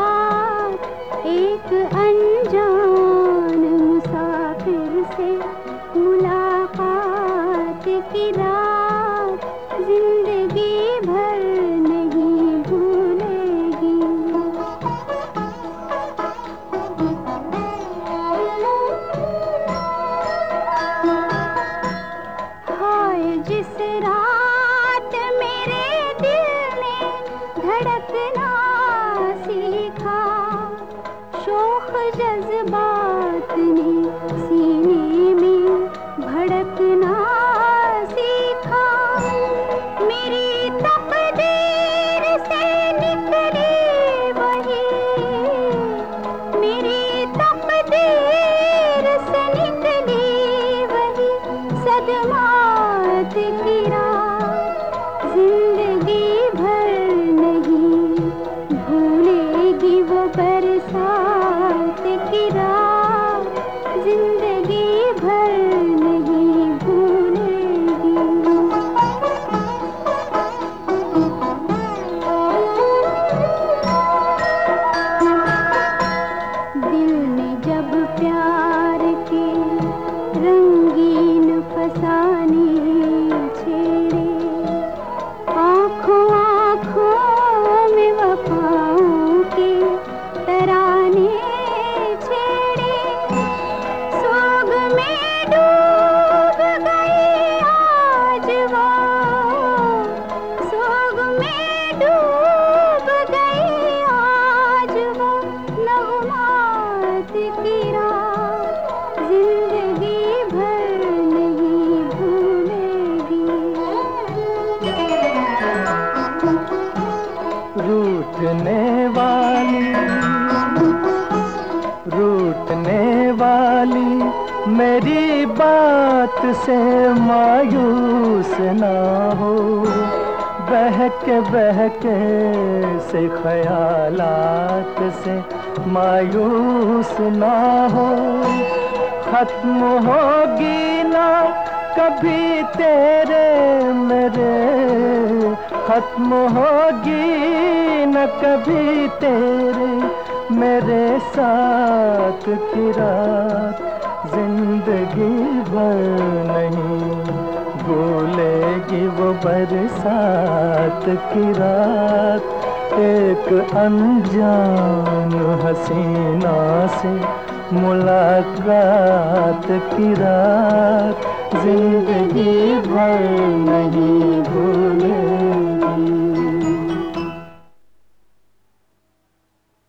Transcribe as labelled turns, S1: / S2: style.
S1: की रात एक जज्बात ने ीन
S2: रूठने वाली रूठने वाली, मेरी बात से मायूस ना हो। बहके बहक से ख्यालात से मायूस ना हो। खत्म होगी ना कभी तेरे मेरे खत्म होगी न कभी तेरे, मेरे साथ की रात। ज़िंदगी भर नहीं भूलेगी वो बरसात की रात। एक अनजान हसीना से मुलाकात की रात। ज़िंदगी भर नहीं भूले